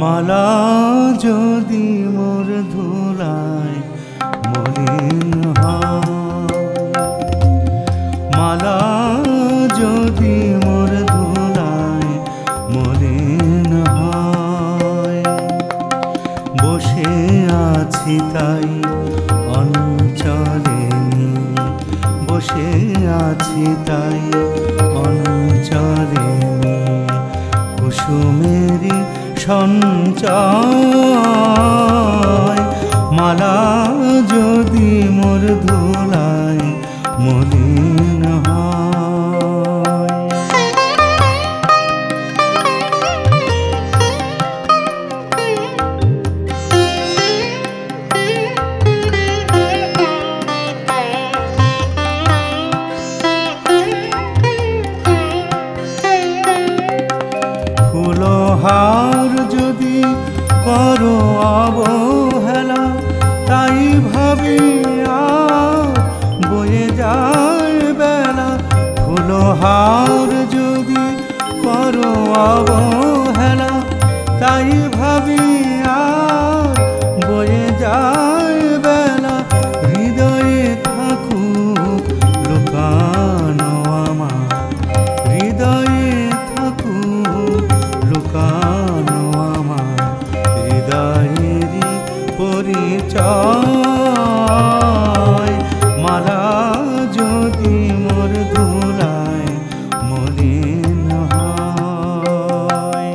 মালা যদি মোর ধুলায় মলিন মালা যদি মোর ধুলায় মলিন বসে আছি তাই অঞ্চলে বসে আছি তাই অঞ্চলে সঞ্চয় মালা যদি মোর ধুলায় মলিন যদি করো অবহেলা তাই ভাবি বয়ে যায় বেলা। ফুলহার যদি করো অবহেলা ধুলায় মলিন হয়।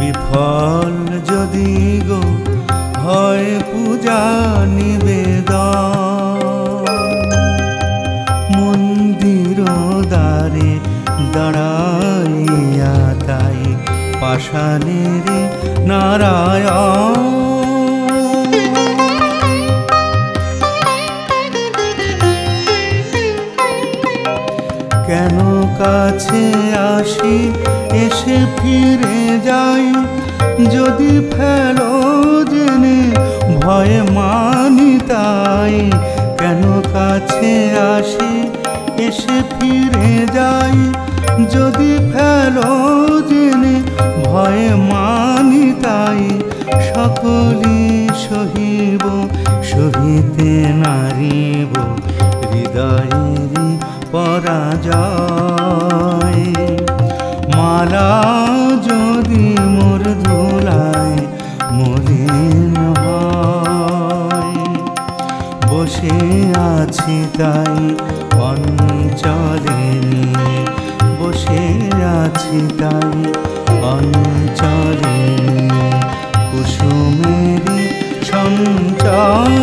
বিফল যদি গো হয় পূজা নিবেদন। মন্দির দ্বারে দাঁড়াইয়া তাই পাষাণের নারায়ণ। কেন কাছে আসি, এসে ফিরে যাই, যদি ফেলো কাছে আসি, এসে ফিরে যাই। যদি ফেলো জেনে, ভয়ে মানি তাই। সকলি সহিব, সহিতে নারিব হৃদয়েরই পরাজয়। মালা যদি মোর ধুলায়, মলিন হয় বসে আছি তাই অঞ্চলে বসে আছি তাই অঞ্চলে নিয়ে কুসুমেরই সঞ্চয়।